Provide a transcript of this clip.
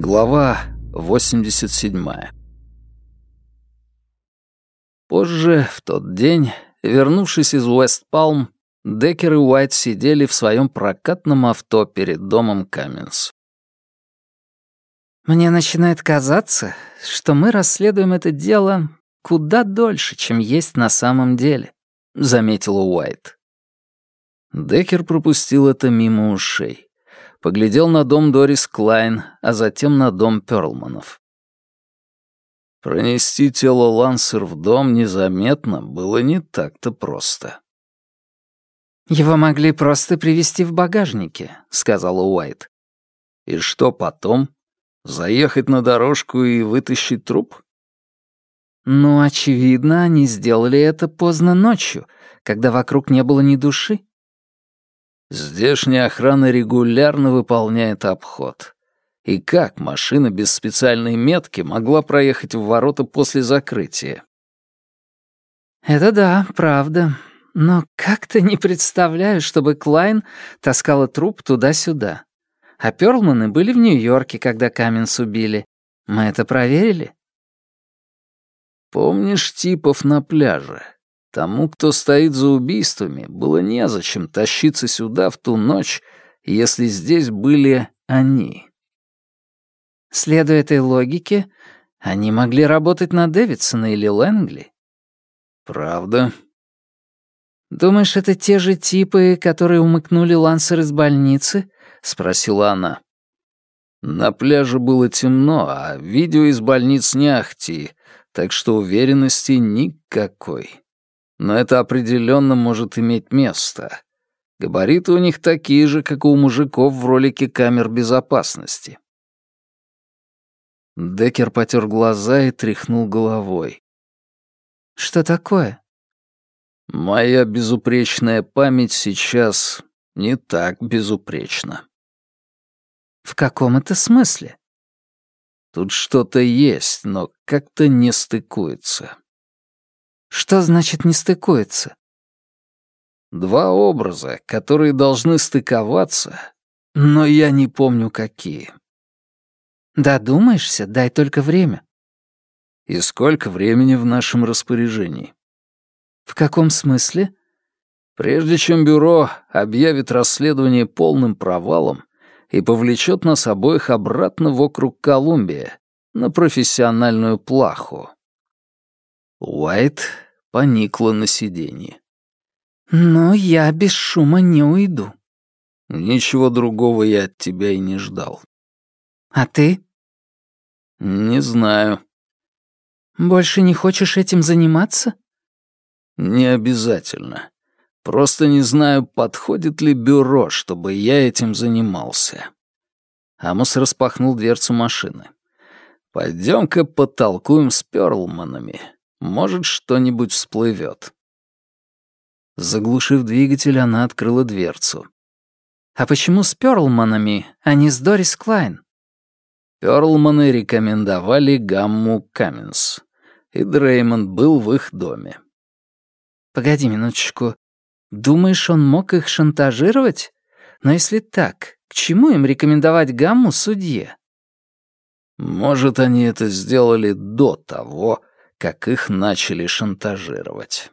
Глава 87. Позже, в тот день, вернувшись из Уэст-Палм, Деккер и Уайт сидели в своем прокатном авто перед домом Каменс. «Мне начинает казаться, что мы расследуем это дело куда дольше, чем есть на самом деле», — заметила Уайт. Деккер пропустил это мимо ушей поглядел на дом Дорис Клайн, а затем на дом Перлманов. Пронести тело Лансер в дом незаметно было не так-то просто. «Его могли просто привезти в багажнике», — сказала Уайт. «И что потом? Заехать на дорожку и вытащить труп?» «Ну, очевидно, они сделали это поздно ночью, когда вокруг не было ни души. Здешняя охрана регулярно выполняет обход. И как машина без специальной метки могла проехать в ворота после закрытия? Это да, правда. Но как-то не представляю, чтобы Клайн таскала труп туда-сюда. А Перлманы были в Нью-Йорке, когда Каменс убили. Мы это проверили. Помнишь типов на пляже? Тому, кто стоит за убийствами, было незачем тащиться сюда в ту ночь, если здесь были они. Следуя этой логике, они могли работать на Дэвидсона или Лэнгли. Правда? Думаешь, это те же типы, которые умыкнули Лансер из больницы? Спросила она. На пляже было темно, а видео из больниц не ахти, так что уверенности никакой но это определенно может иметь место. Габариты у них такие же, как у мужиков в ролике камер безопасности. Деккер потер глаза и тряхнул головой. «Что такое?» «Моя безупречная память сейчас не так безупречна». «В каком это смысле?» «Тут что-то есть, но как-то не стыкуется». Что значит не стыкуется? Два образа, которые должны стыковаться, но я не помню какие. Додумаешься, дай только время. И сколько времени в нашем распоряжении? В каком смысле? Прежде чем бюро объявит расследование полным провалом и повлечет нас обоих обратно в округ Колумбия, на профессиональную плаху. Уайт поникла на сиденье. «Но я без шума не уйду». «Ничего другого я от тебя и не ждал». «А ты?» «Не знаю». «Больше не хочешь этим заниматься?» «Не обязательно. Просто не знаю, подходит ли бюро, чтобы я этим занимался». Амос распахнул дверцу машины. «Пойдем-ка потолкуем с Перлманами. Может, что-нибудь всплывет. Заглушив двигатель, она открыла дверцу. «А почему с Перлманами, а не с Дорис Клайн?» Перлманы рекомендовали гамму Каменс, и Дреймонд был в их доме. «Погоди минуточку. Думаешь, он мог их шантажировать? Но если так, к чему им рекомендовать гамму судье?» «Может, они это сделали до того, как их начали шантажировать.